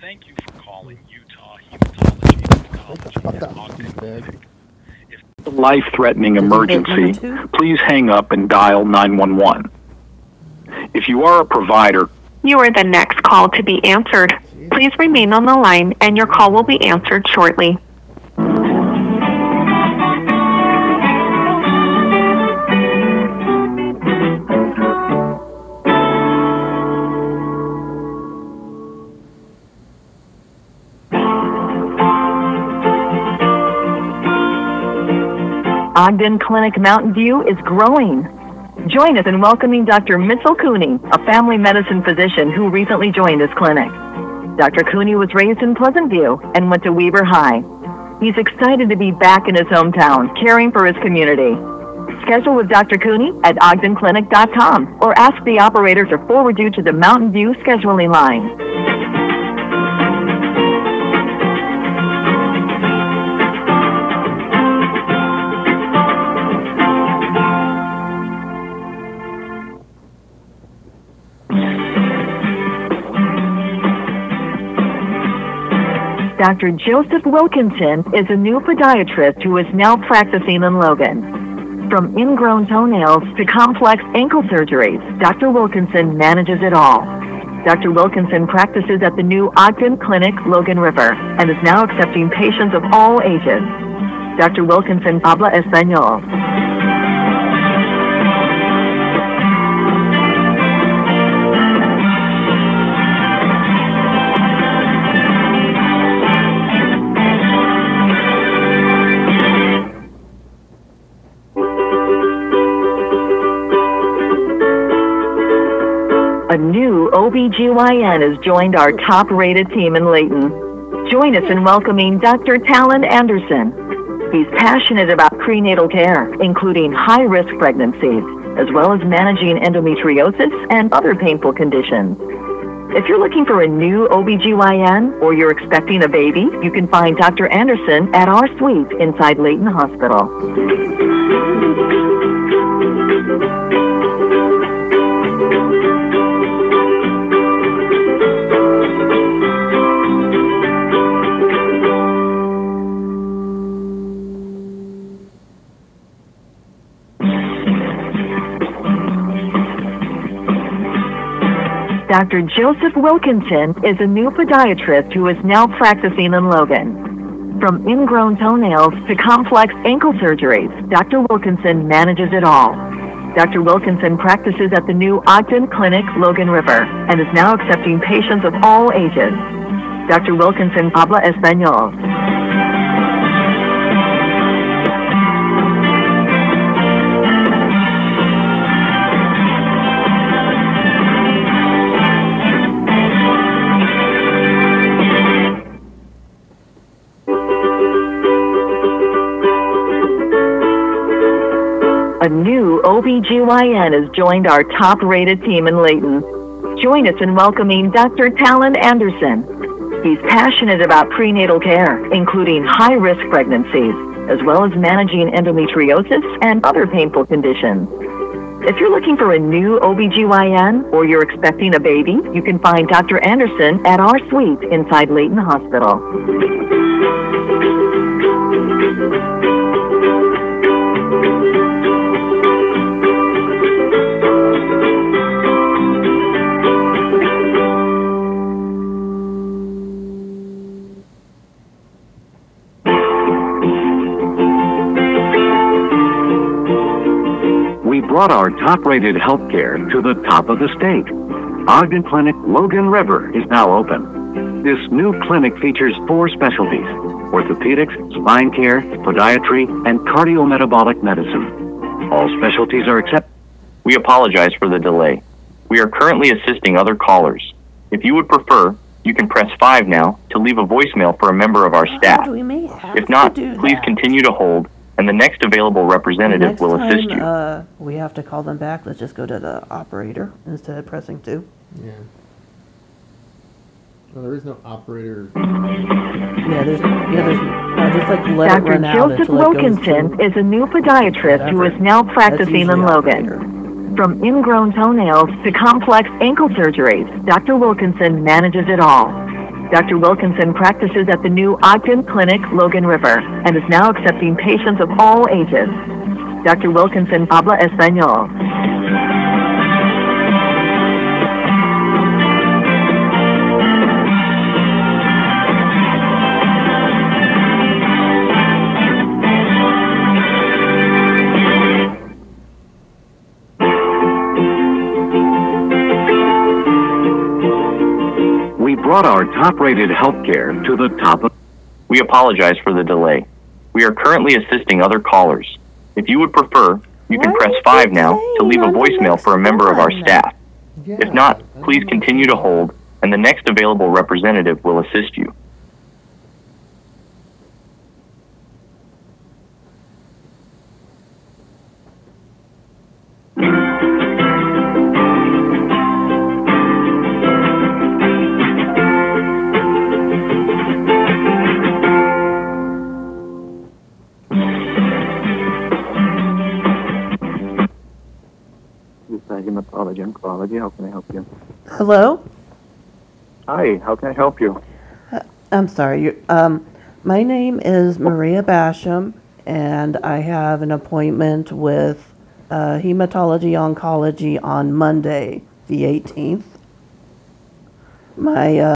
Thank you for calling Utah Hematology Fuck Oncology that at Ogden douchebag. Life-threatening Did you hit number emergency, please hang up and dial 911. If you are a provider, You are the next call to be answered. Please remain on the line and your call will be answered shortly. Ogden Clinic Mountain View is growing. Join us in welcoming Dr. Mitchell Cooney, a family medicine physician who recently joined his clinic. Dr. Cooney was raised in Pleasant View and went to Weber High. He's excited to be back in his hometown, caring for his community. Schedule with Dr. Cooney at ogdenclinic.com or ask the operator to forward you to the Mountain View scheduling line. Dr. Joseph Wilkinson is a new podiatrist who is now practicing in Logan. From ingrown toenails to complex ankle surgeries, Dr. Wilkinson manages it all. Dr. Wilkinson practices at the new Ogden Clinic, Logan River, and is now accepting patients of all ages. Dr. Wilkinson habla español. OBGYN has joined our top rated team in Layton. Join us in welcoming Dr. Talon Anderson. He's passionate about prenatal care, including high risk pregnancies, as well as managing endometriosis and other painful conditions. If you're looking for a new OBGYN or you're expecting a baby, you can find Dr. Anderson at our suite inside Layton Hospital. Dr. Joseph Wilkinson is a new podiatrist who is now practicing in Logan. From ingrown toenails to complex ankle surgeries, Dr. Wilkinson manages it all. Dr. Wilkinson practices at the new Ogden Clinic, Logan River, and is now accepting patients of all ages. Dr. Wilkinson habla español. A new OBGYN has joined our top rated team in Layton. Join us in welcoming Dr. Talon Anderson. He's passionate about prenatal care, including high risk pregnancies, as well as managing endometriosis and other painful conditions. If you're looking for a new OBGYN or you're expecting a baby, you can find Dr. Anderson at our suite inside Layton Hospital. Brought our top-rated healthcare to the top of the state. Ogden Clinic Logan River is now open. This new clinic features four specialties: orthopedics, spine care, podiatry, and cardiometabolic medicine. All specialties are accepted. We apologize for the delay. We are currently assisting other callers. If you would prefer, you can press 5 now to leave a voicemail for a member of our staff. We may have If not, to do please that. continue to hold, and the next available representative Next will time, assist you. Uh, we have to call them back. Let's just go to the operator instead of pressing two. Yeah. Well, there is no operator. Yeah, there's yeah, there's uh, just like let it Dr. run out Joseph until it goes Wilkinson to is a new podiatrist who whatever. now practicing in Logan. operator. From ingrown toenails to complex ankle surgeries, Dr. Wilkinson manages it all. Dr. Wilkinson practices at the new Ogden Clinic, Logan River, and is now accepting patients of all ages. Dr. Wilkinson habla español. Brought our top-rated healthcare to the top of We apologize for the delay. We are currently assisting other callers. If you would prefer, you can press 5 now to leave a voicemail for a member of our staff. Yeah, If not, please continue to hold, and the next available representative will assist you. Hematology Oncology. How can I help you? Hello? Hi, how can I help you? I'm sorry. you- Um, my name is Maria Basham, and I have an appointment with uh, Hematology Oncology on Monday, the 18th. My uh,